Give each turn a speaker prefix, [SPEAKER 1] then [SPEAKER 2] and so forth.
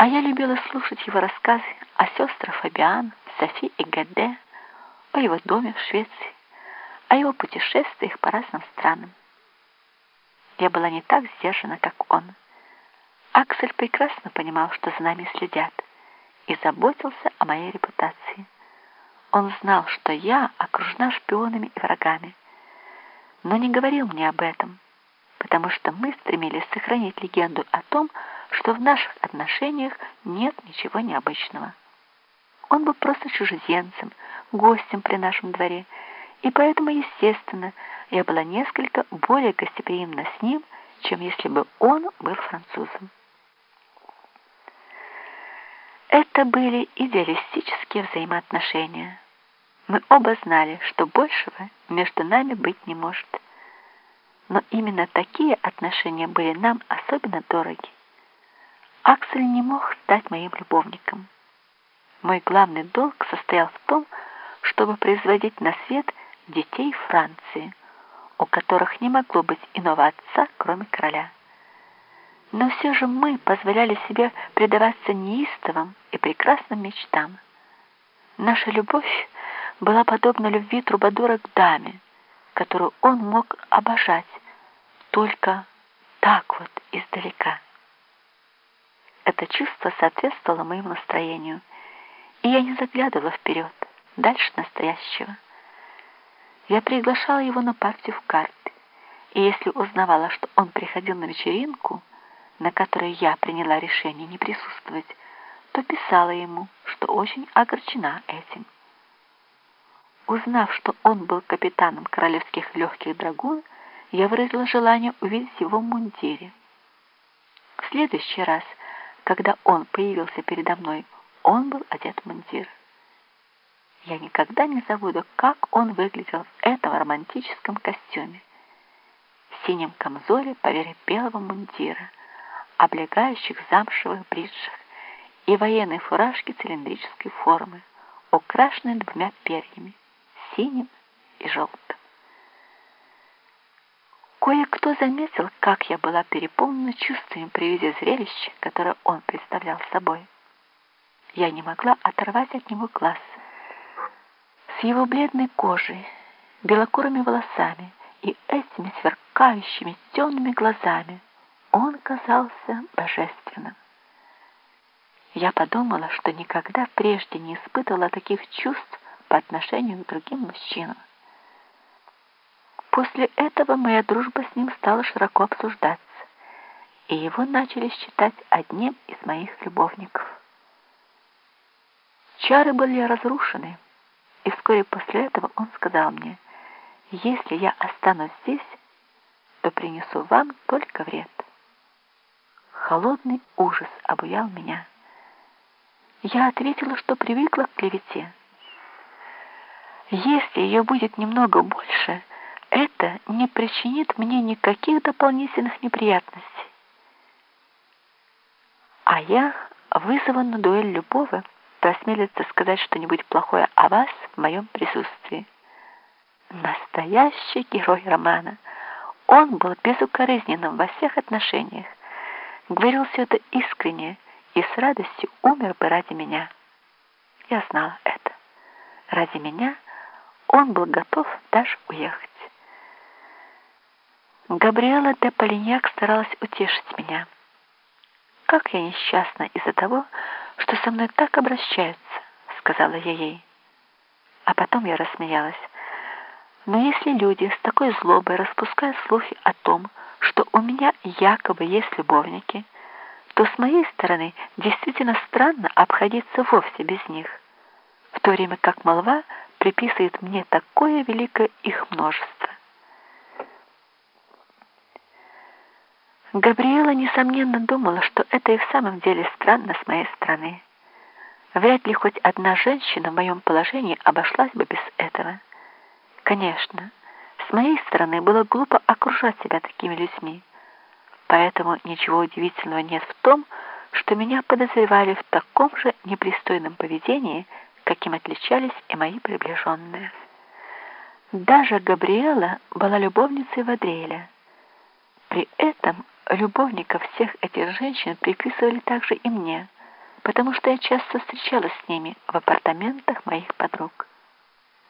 [SPEAKER 1] А я любила слушать его рассказы о сестрах Фабиан, Софи и Гаде, о его доме в Швеции, о его путешествиях по разным странам. Я была не так сдержана, как он. Аксель прекрасно понимал, что за нами следят, и заботился о моей репутации. Он знал, что я окружена шпионами и врагами, но не говорил мне об этом, потому что мы стремились сохранить легенду о том, что в наших отношениях нет ничего необычного. Он был просто чужеземцем, гостем при нашем дворе, и поэтому, естественно, я была несколько более гостеприимна с ним, чем если бы он был французом. Это были идеалистические взаимоотношения. Мы оба знали, что большего между нами быть не может. Но именно такие отношения были нам особенно дороги. Аксель не мог стать моим любовником. Мой главный долг состоял в том, чтобы производить на свет детей Франции, у которых не могло быть иного отца, кроме короля. Но все же мы позволяли себе предаваться неистовым и прекрасным мечтам. Наша любовь была подобна любви Трубадура к даме, которую он мог обожать только так вот издалека. Это чувство соответствовало моему настроению, и я не заглядывала вперед, дальше настоящего. Я приглашала его на партию в карты, и если узнавала, что он приходил на вечеринку, на которой я приняла решение не присутствовать, то писала ему, что очень огорчена этим. Узнав, что он был капитаном королевских легких драгун, я выразила желание увидеть его в мундире. В следующий раз, когда он появился передо мной, он был одет в мундир. Я никогда не забуду, как он выглядел в этом романтическом костюме, в синем камзоле поверх белого мундира — облегающих замшевых бриджах и военной фуражки цилиндрической формы, украшенной двумя перьями, синим и желтым. Кое-кто заметил, как я была переполнена чувствами при виде зрелища, которое он представлял собой. Я не могла оторвать от него глаз. С его бледной кожей, белокурыми волосами и этими сверкающими темными глазами он казался божественным. Я подумала, что никогда прежде не испытывала таких чувств по отношению к другим мужчинам. После этого моя дружба с ним стала широко обсуждаться, и его начали считать одним из моих любовников. Чары были разрушены, и вскоре после этого он сказал мне, «Если я останусь здесь, то принесу вам только вред». Холодный ужас обуял меня. Я ответила, что привыкла к клевете. Если ее будет немного больше, это не причинит мне никаких дополнительных неприятностей. А я вызван на дуэль любого, кто сказать что-нибудь плохое о вас в моем присутствии. Настоящий герой романа. Он был безукоризненным во всех отношениях говорил все это искренне и с радостью умер бы ради меня. Я знала это. Ради меня он был готов даже уехать. Габриэла де Полиньяк старалась утешить меня. «Как я несчастна из-за того, что со мной так обращаются», — сказала я ей. А потом я рассмеялась. Но если люди с такой злобой распускают слухи о том, что у меня якобы есть любовники, то с моей стороны действительно странно обходиться вовсе без них, в то время как молва приписывает мне такое великое их множество. Габриэла, несомненно, думала, что это и в самом деле странно с моей стороны. Вряд ли хоть одна женщина в моем положении обошлась бы без этого. Конечно, с моей стороны было глупо окружать себя такими людьми, поэтому ничего удивительного нет в том, что меня подозревали в таком же непристойном поведении, каким отличались и мои приближенные. Даже Габриэла была любовницей Вадреля. При этом любовников всех этих женщин приписывали также и мне – потому что я часто встречалась с ними в апартаментах моих подруг.